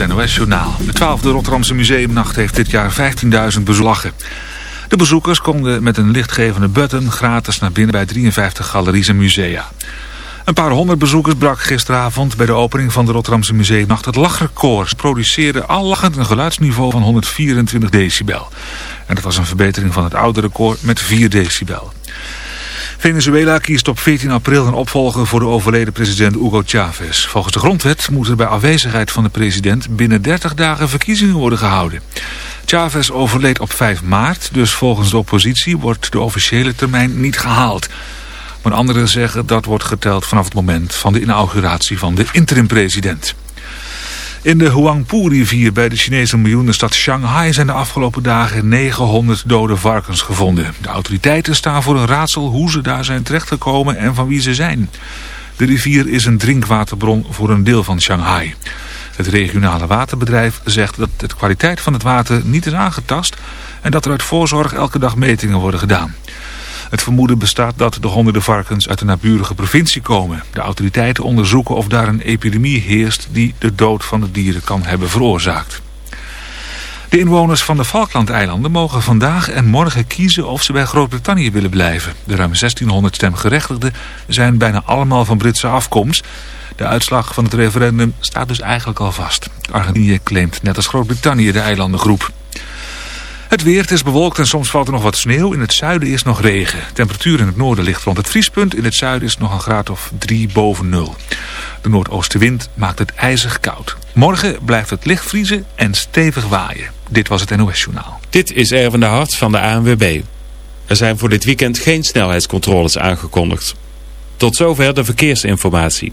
het NOS-journaal. De 12e Rotterdamse Museumnacht heeft dit jaar 15.000 bezoeken. De bezoekers konden met een lichtgevende button gratis naar binnen bij 53 galeries en musea. Een paar honderd bezoekers brak gisteravond bij de opening van de Rotterdamse Museumnacht het lachrecord. Produceerden al lachend een geluidsniveau van 124 decibel. En dat was een verbetering van het oude record met 4 decibel. Venezuela kiest op 14 april een opvolger voor de overleden president Hugo Chavez. Volgens de grondwet moeten bij afwezigheid van de president binnen 30 dagen verkiezingen worden gehouden. Chavez overleed op 5 maart, dus volgens de oppositie wordt de officiële termijn niet gehaald. Maar anderen zeggen dat wordt geteld vanaf het moment van de inauguratie van de interim-president. In de Huangpu-rivier bij de Chinese miljoenenstad Shanghai zijn de afgelopen dagen 900 dode varkens gevonden. De autoriteiten staan voor een raadsel hoe ze daar zijn terechtgekomen en van wie ze zijn. De rivier is een drinkwaterbron voor een deel van Shanghai. Het regionale waterbedrijf zegt dat de kwaliteit van het water niet is aangetast... en dat er uit voorzorg elke dag metingen worden gedaan. Het vermoeden bestaat dat de honderden varkens uit de naburige provincie komen. De autoriteiten onderzoeken of daar een epidemie heerst die de dood van de dieren kan hebben veroorzaakt. De inwoners van de Falklandeilanden mogen vandaag en morgen kiezen of ze bij Groot-Brittannië willen blijven. De ruim 1600 stemgerechtigden zijn bijna allemaal van Britse afkomst. De uitslag van het referendum staat dus eigenlijk al vast. Argentinië claimt net als Groot-Brittannië de eilandengroep. Het weer, het is bewolkt en soms valt er nog wat sneeuw. In het zuiden is nog regen. Temperatuur in het noorden ligt rond het vriespunt. In het zuiden is nog een graad of 3 boven nul. De noordoostenwind maakt het ijzig koud. Morgen blijft het licht vriezen en stevig waaien. Dit was het NOS Journaal. Dit is Erwin de Hart van de ANWB. Er zijn voor dit weekend geen snelheidscontroles aangekondigd. Tot zover de verkeersinformatie.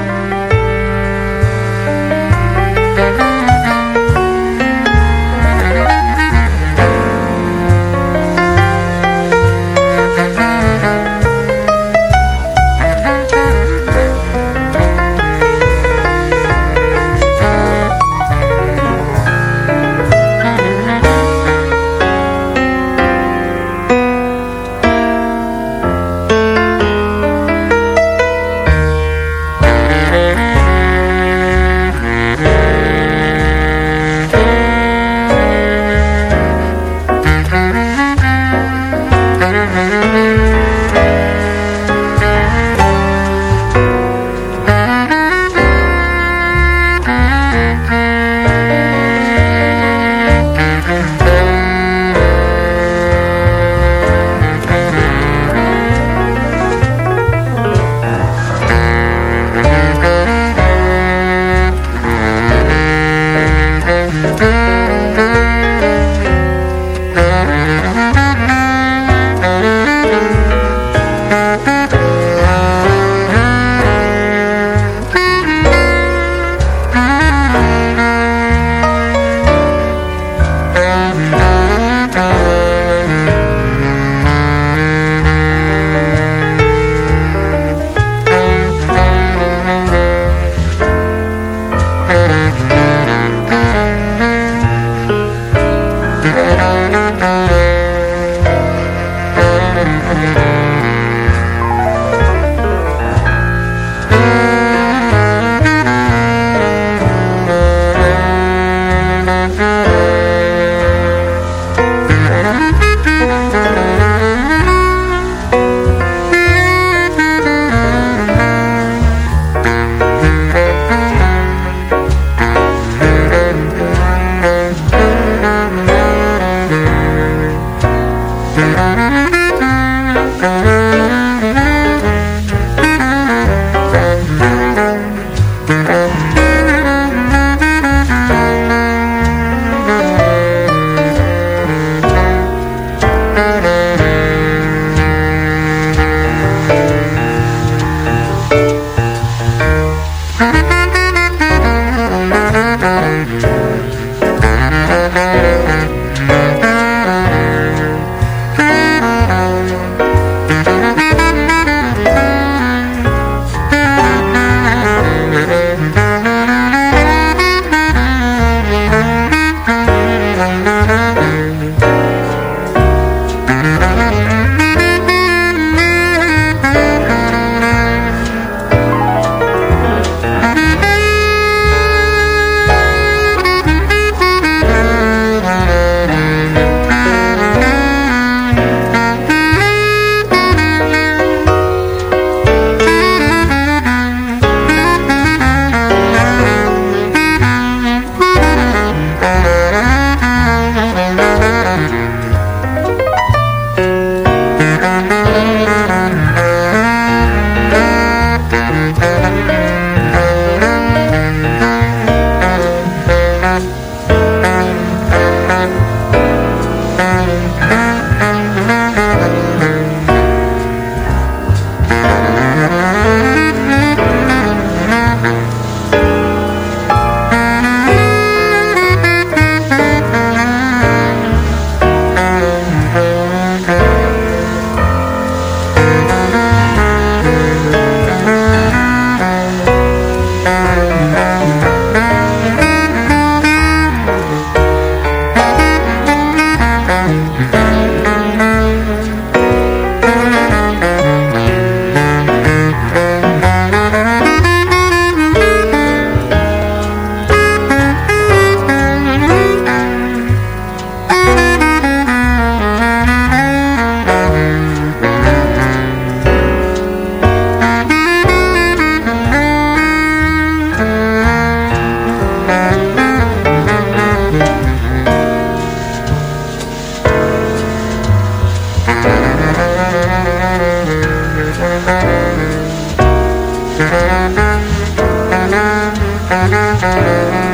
Thank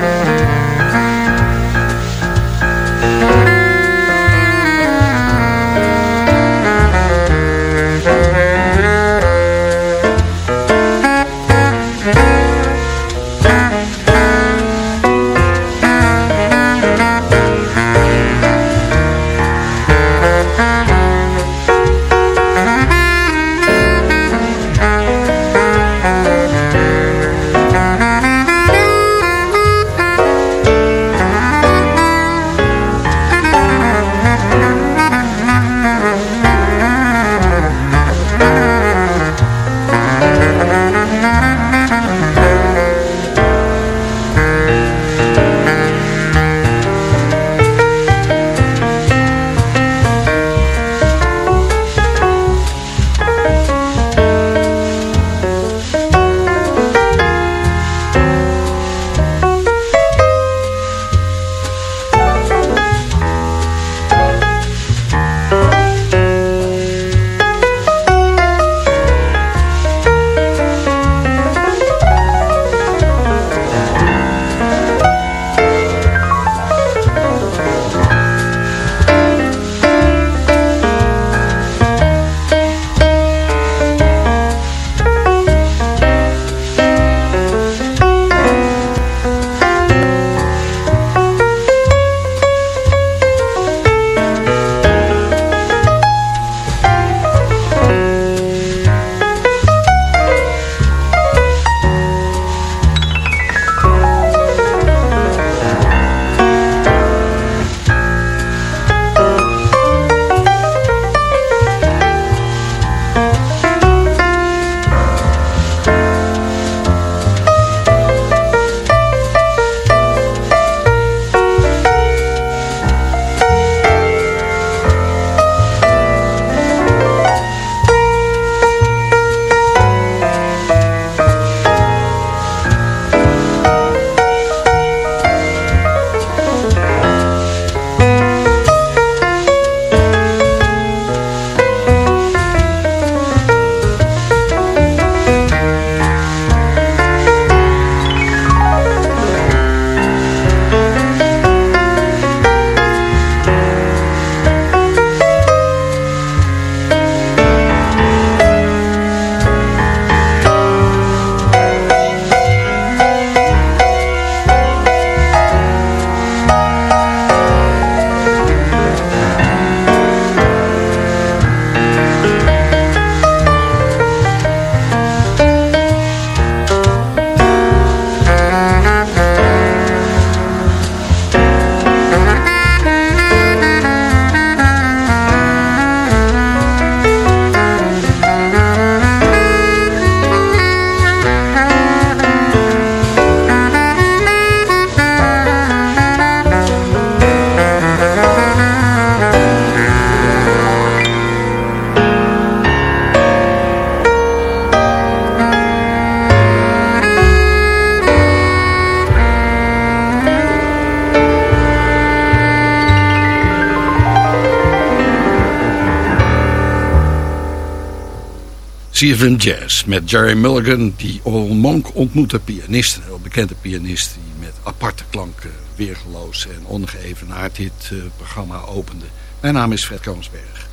CFM Jazz met Jerry Mulligan, die Oral Monk ontmoette, pianist, een heel bekende pianist, die met aparte klanken weergeloos en ongeëvenaard dit uh, programma opende. Mijn naam is Fred Koonsberg.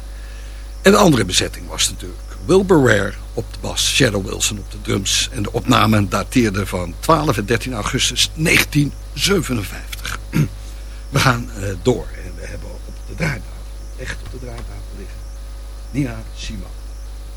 En de andere bezetting was natuurlijk Wilbur Ware op de bas, Shadow Wilson op de drums. En de opname dateerde van 12 en 13 augustus 1957. We gaan uh, door en we hebben op de draaitafel, echt op de draaitafel liggen, Nina Simon.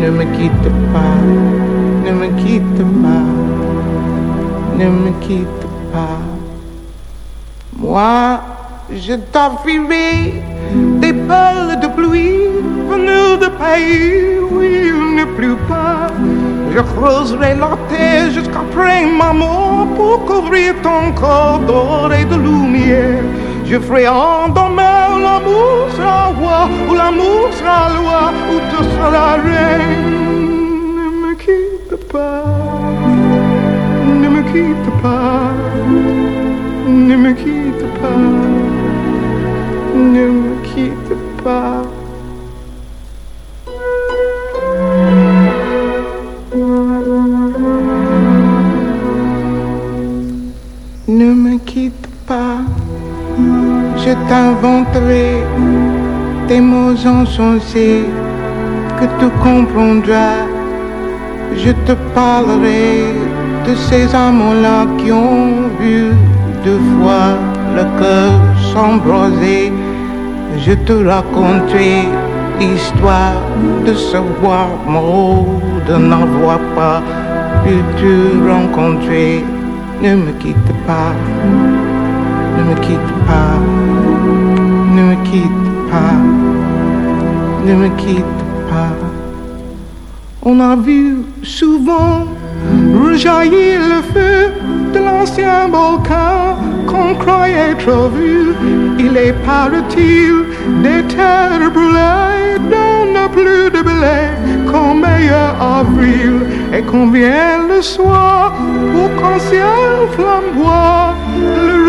Ne me quitte pas, ne me quitte pas, ne me quitte pas. Moi, je t'offrirai des perles de pluie venues de pays où il ne pleut pas. Je creuserai la terre jusqu'après ma mort pour couvrir ton corps d'or et de lumière. Je ferai en demain où l'amour sera roi, où l'amour sera loi, où tu seras reine. Ne me quitte pas, ne me quitte pas, ne me quitte pas, ne me quitte pas. Ne me quitte pas, je t'inventerai des mots insensés que tu comprendras. Je te parlerai de ces amants-là qui ont vu deux fois le cœur s'embraser. Je te raconterai l'histoire de ce roi mort, de n'avoir pas pu te rencontrer. Ne me quitte pas, ne me quitte pas, ne me quitte pas, ne me quitte pas. On a vu souvent rejaillir le feu de l'ancien volcan qu'on croyait trop vu. Il est paraît-il des terres brûlées plus de blé qu'en meilleur avril et qu'on vient le soir pour qu'en ciel flamboie le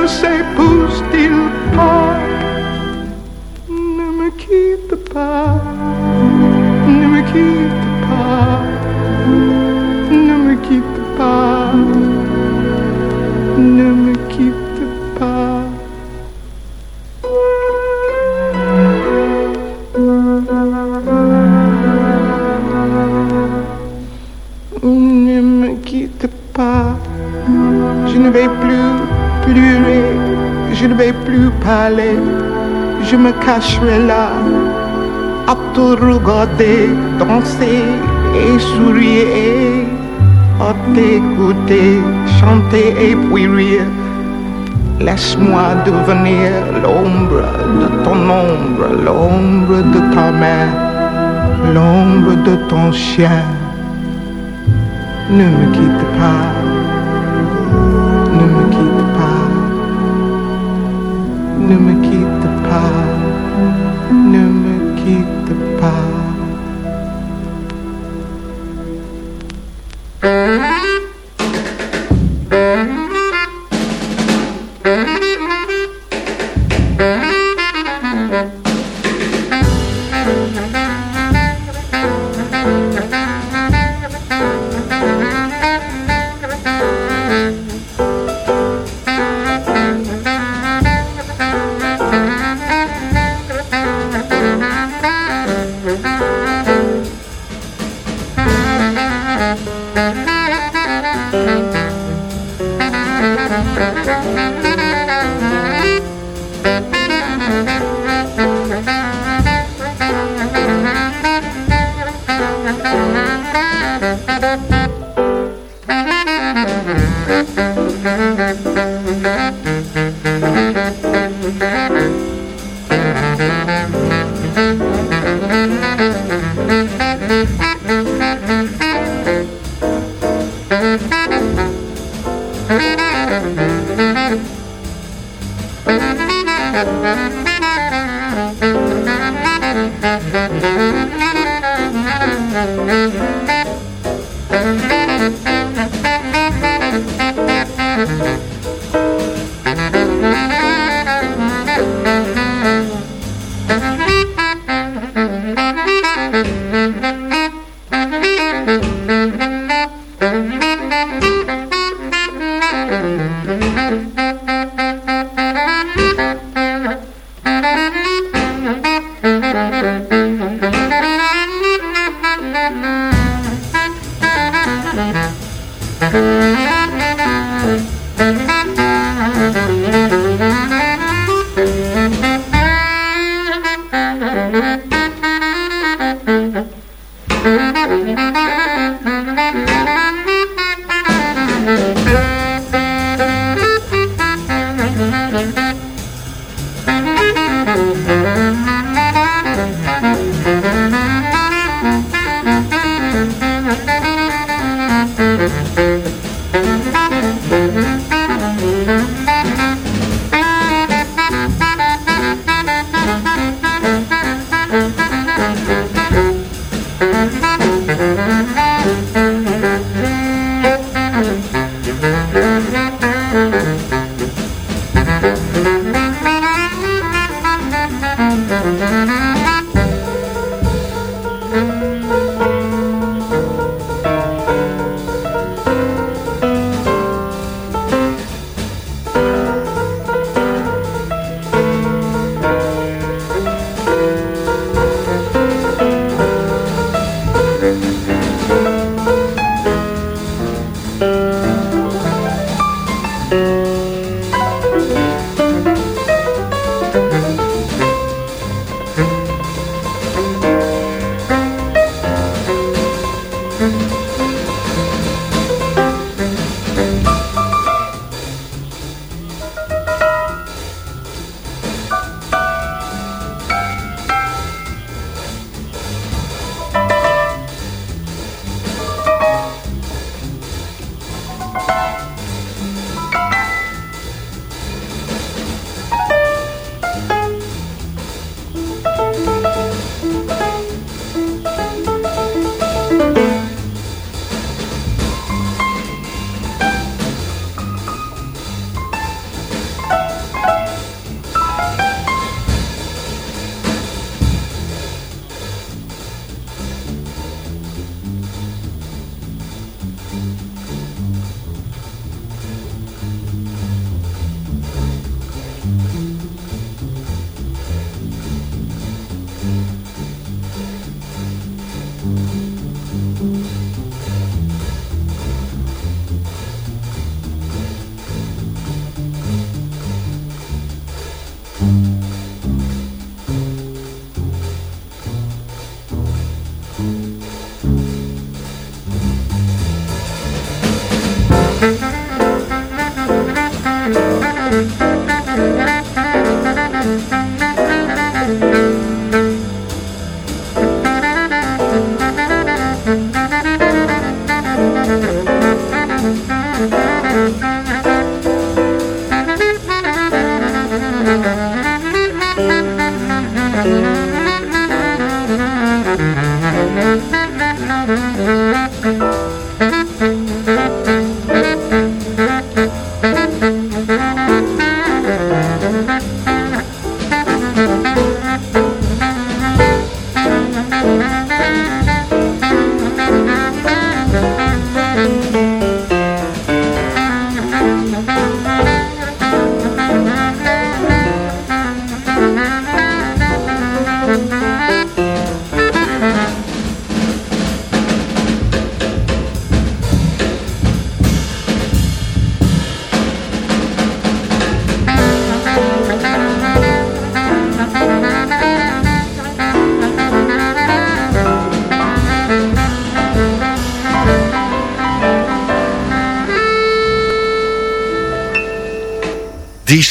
ne s'épousent-ils pas Ne me quitte pas, ne me quitte pas, ne me quitte pas, je me cacherai là à te regarder danser et sourire, à t'écouter chanter et puis rire. Laisse-moi devenir l'ombre de ton ombre, l'ombre de ta main, l'ombre de ton chien. Ne me quitte pas, ne Thank you.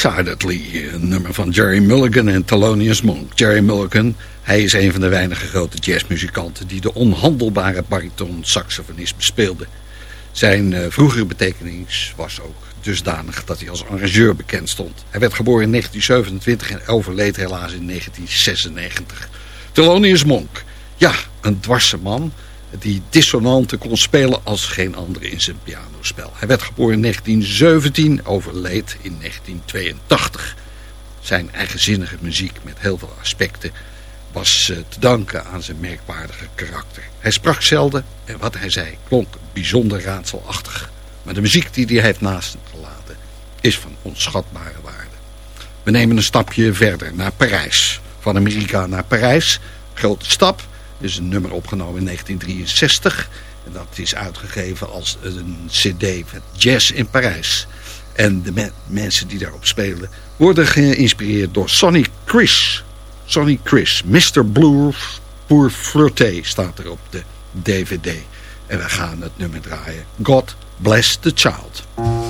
Decidedly, een nummer van Jerry Mulligan en Thelonious Monk. Jerry Mulligan, hij is een van de weinige grote jazzmuzikanten... die de onhandelbare bariton-saxofonist bespeelde. Zijn uh, vroegere betekenis was ook dusdanig dat hij als arrangeur bekend stond. Hij werd geboren in 1927 en overleed helaas in 1996. Thelonious Monk, ja, een dwarse man die dissonanten kon spelen als geen andere in zijn pianospel. Hij werd geboren in 1917, overleed in 1982. Zijn eigenzinnige muziek met heel veel aspecten was eh, te danken aan zijn merkwaardige karakter. Hij sprak zelden en wat hij zei klonk bijzonder raadselachtig. Maar de muziek die hij heeft naast gelaten is van onschatbare waarde. We nemen een stapje verder naar Parijs. Van Amerika naar Parijs. Grote stap is een nummer opgenomen in 1963. En dat is uitgegeven als een cd van Jazz in Parijs. En de mensen die daarop spelen worden geïnspireerd door Sonny Chris. Sonny Chris, Mr. Blue pour Flirté staat er op de DVD. En we gaan het nummer draaien. God bless the child.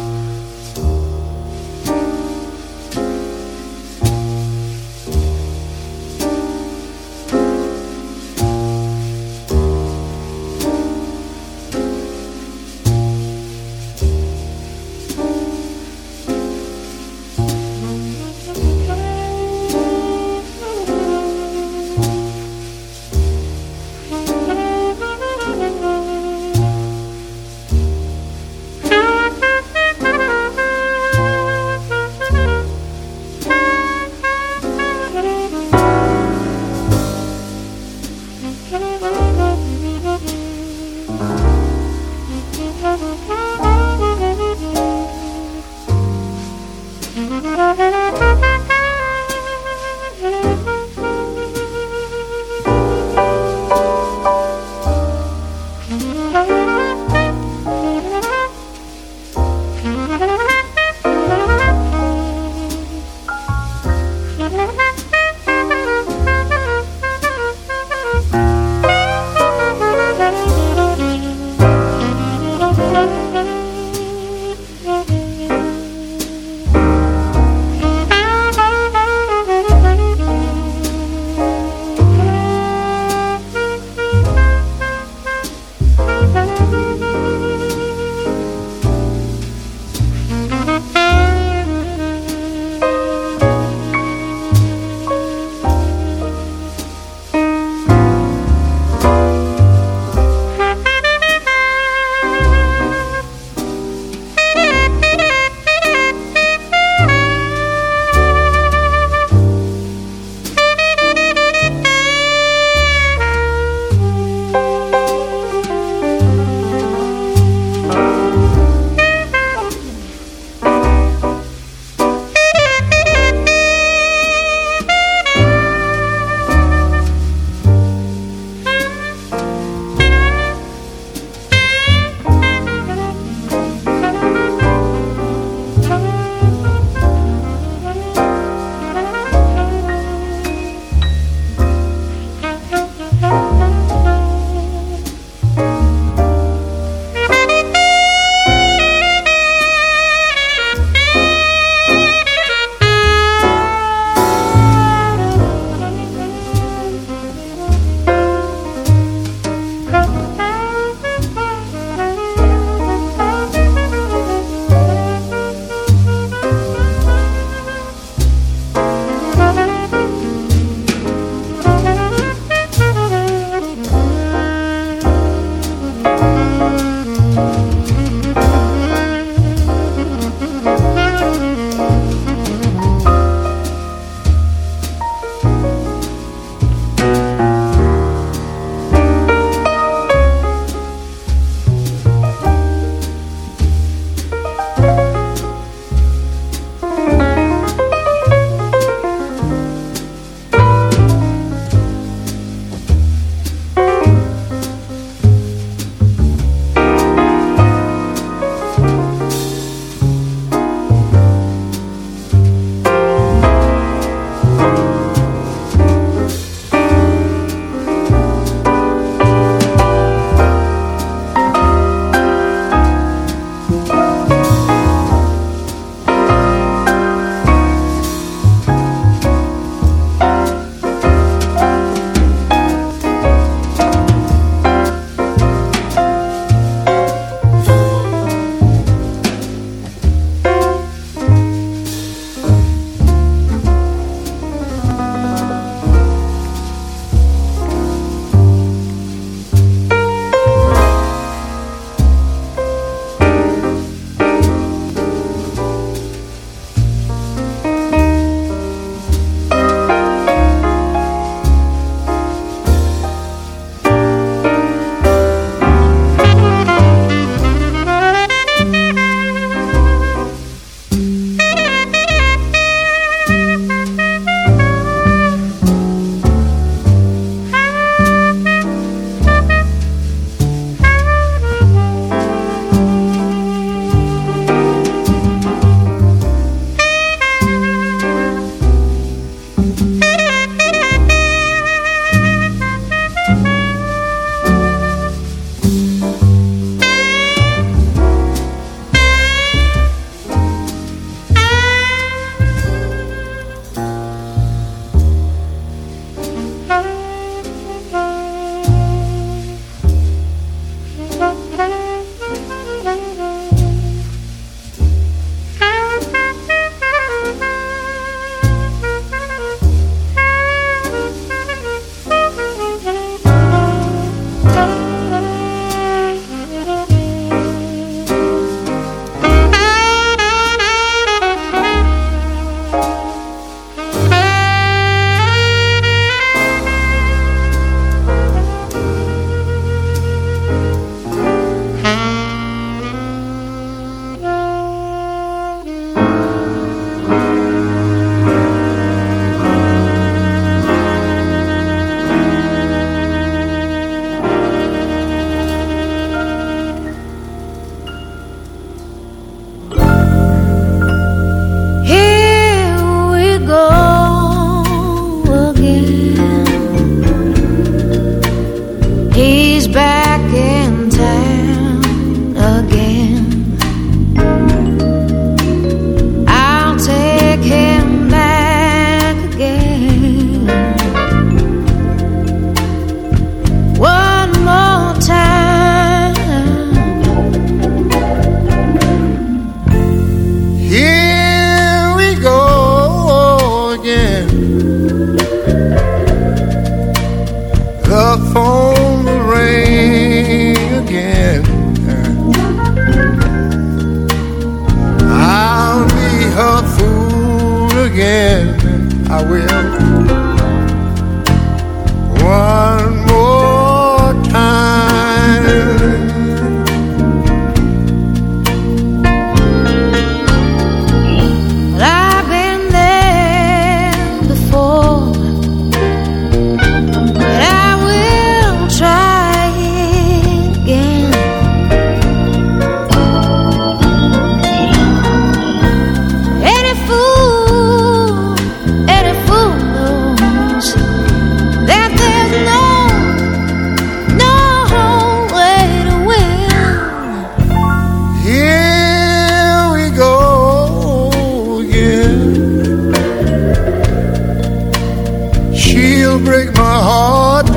break my heart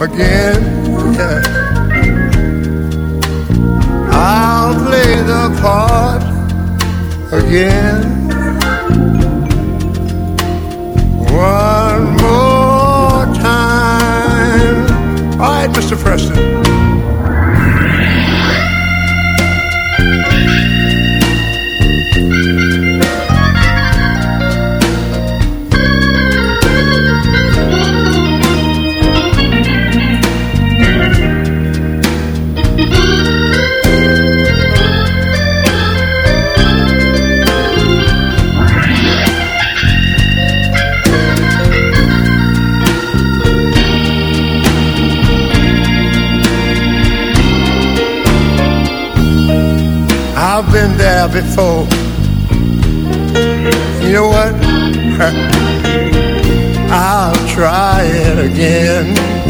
again. I'll play the part again. One more time. All right, Mr. Preston. out before. You know what? I'll try it again.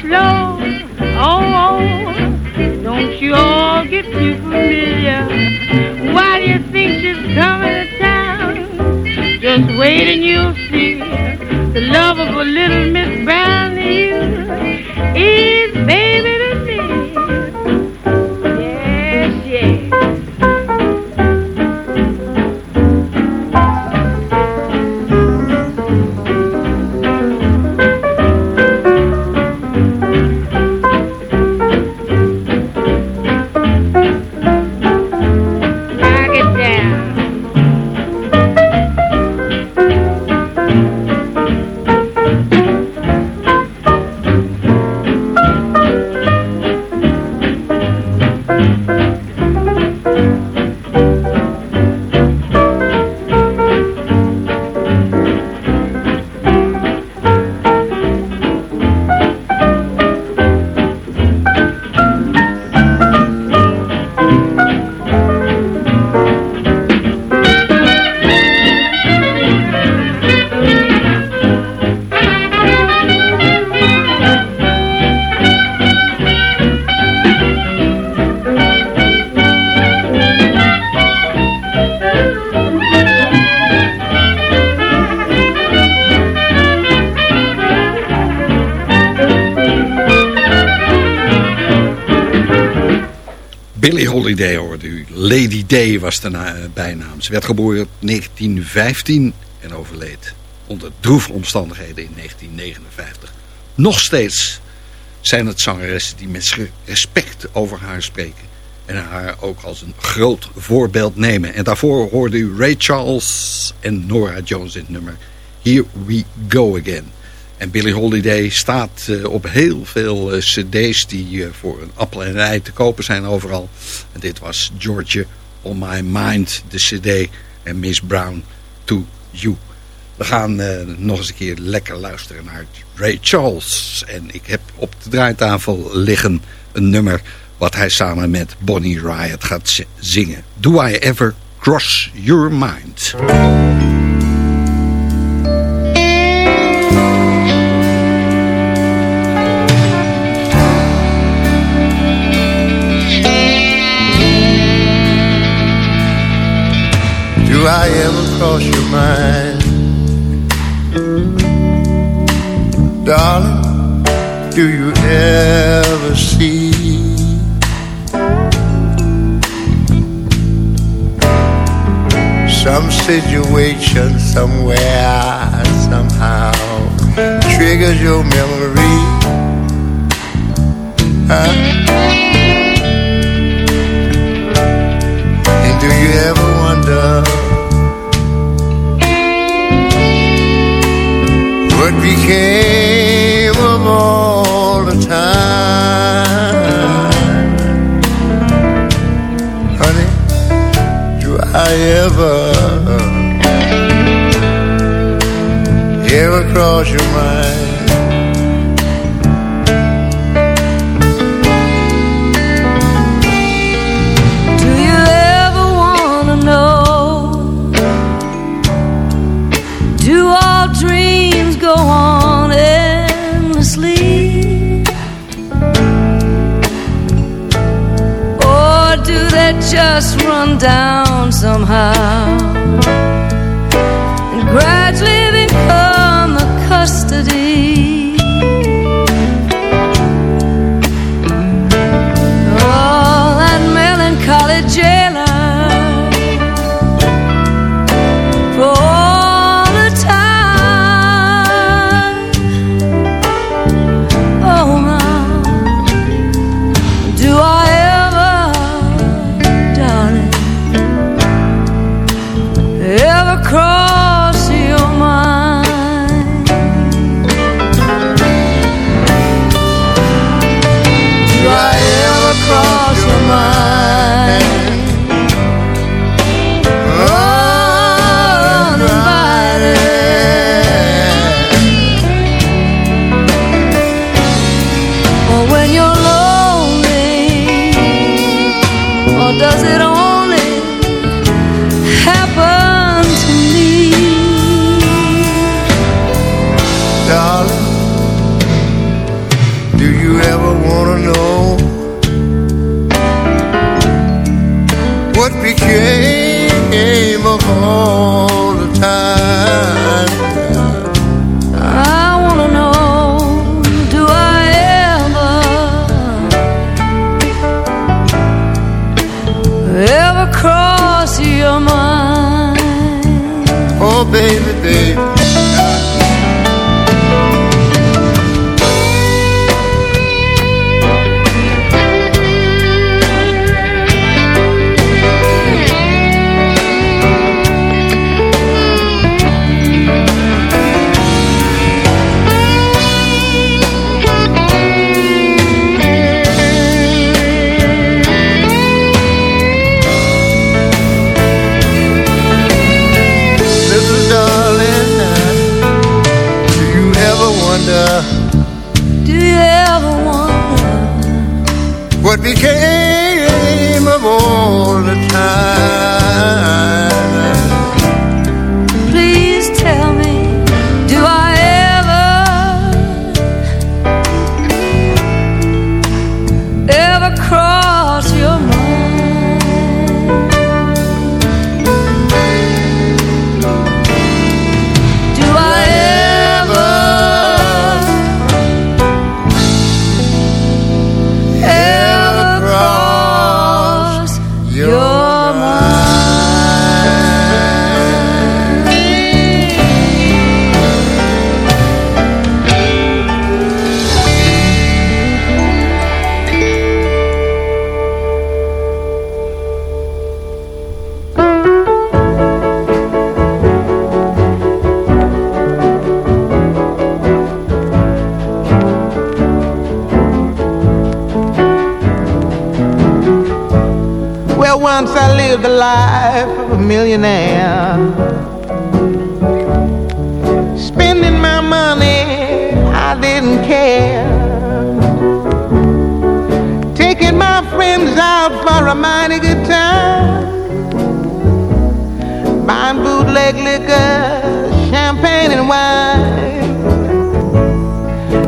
slow. Oh, oh, don't you all get too familiar. do you think she's coming to town, just wait and you'll see. Day was de na- bijnaam. Ze werd geboren in 1915 en overleed onder droeve omstandigheden in 1959. Nog steeds zijn het zangeressen die met respect over haar spreken. En haar ook als een groot voorbeeld nemen. En daarvoor hoorde u Ray Charles en Nora Jones in het nummer Here We Go Again. En Billie Holiday staat eh, op heel veel eh, cd's die eh, voor een appel en ei te kopen zijn overal. En dit was Georgia On My Mind, de cd. En Miss Brown, To You. We gaan eh, nog eens een keer lekker luisteren naar Ray Charles. En ik heb op de draaitafel liggen een nummer wat hij samen met Bonnie Riot gaat zi- zingen. Do I Ever Cross Your Mind? Cross your mind? Darling, do you ever see some situation somewhere, somehow triggers your memory? Huh? And do you ever wonder what became of all the time? Honey, do I ever, ever cross your mind? Down somehow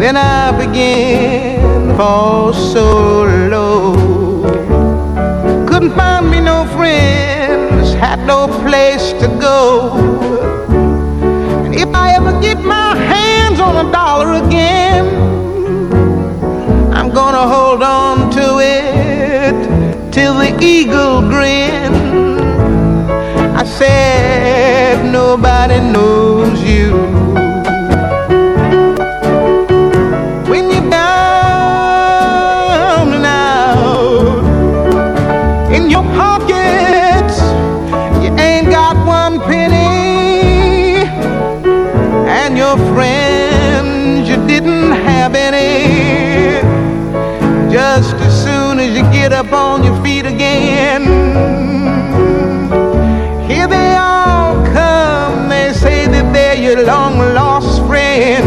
Then I began to fall so low. Couldn't find me no friends, had no place to go. And if I ever get my hands on a dollar again, I'm gonna hold on to it till the eagle grin. I said, nobody knows you. Get up on your feet again, here they all come. They say that they're your long lost friends.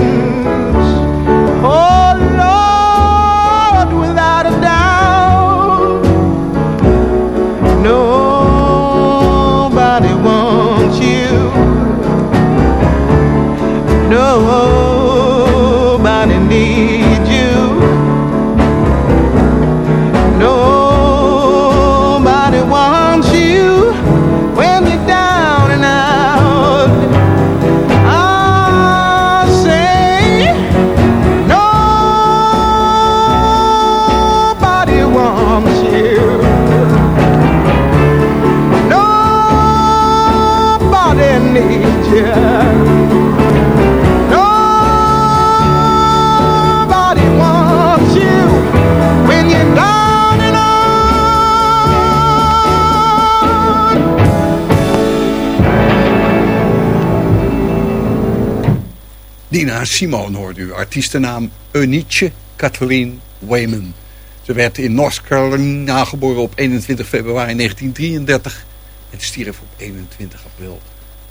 Nina Simone hoort u. Artiestennaam Eunice Kathleen Wayman. Ze werd in North Carolina geboren op 21 februari 1933 en stierf op 21 april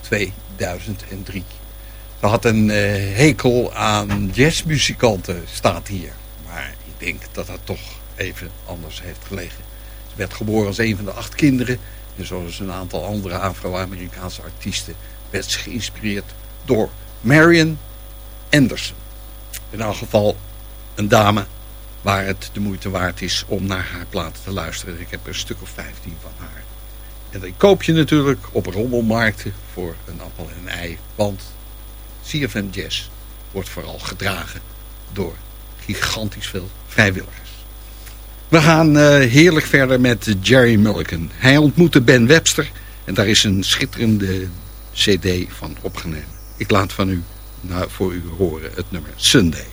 2003. Ze had een eh, hekel aan jazzmuzikanten, staat hier. Maar ik denk dat dat toch even anders heeft gelegen. Ze werd geboren als een van de acht kinderen. En zoals een aantal andere Afro-Amerikaanse artiesten werd ze geïnspireerd door Marion Anderson. In elk geval een dame waar het de moeite waard is om naar haar platen te luisteren. Ik heb er een stuk of 15 van haar. En die koop je natuurlijk op rommelmarkten voor een appel en een ei. Want CFM Jazz wordt vooral gedragen door gigantisch veel vrijwilligers. We gaan eh, heerlijk verder met Jerry Mulligan. Hij ontmoette Ben Webster en daar is een schitterende cd van opgenomen. Ik laat van u voor u horen het nummer Sunday.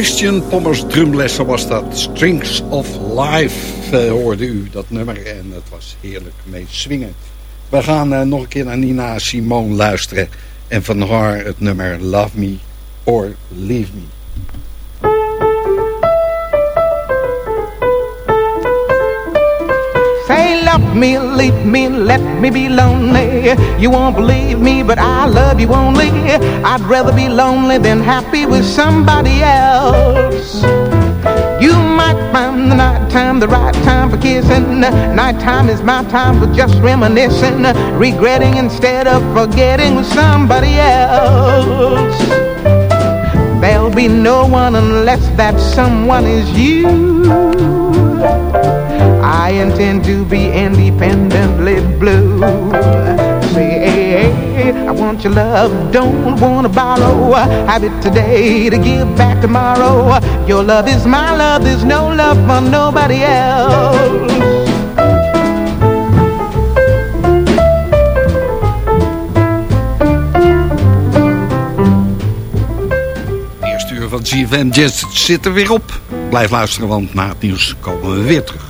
Christian Pommers drumlessen was dat. Strings of Life uh, hoorde u dat nummer. En het was heerlijk mee swingen. We gaan uh, nog een keer naar Nina Simone luisteren. En van haar het nummer Love Me or Leave Me. Love me, leave me, let me be lonely. You won't believe me, but I love you only. I'd rather be lonely than happy with somebody else. You might find the night time the right time for kissing. Nighttime is my time for just reminiscing, regretting instead of forgetting with somebody else. There'll be no one unless that someone is you. I intend to be independently blue. Say, I want your love, don't wanna borrow. Have it today to give back tomorrow. Your love is my love, there's no love for nobody else. van GFM Jazz zit er weer op. Blijf luisteren, want na het nieuws komen we weer terug.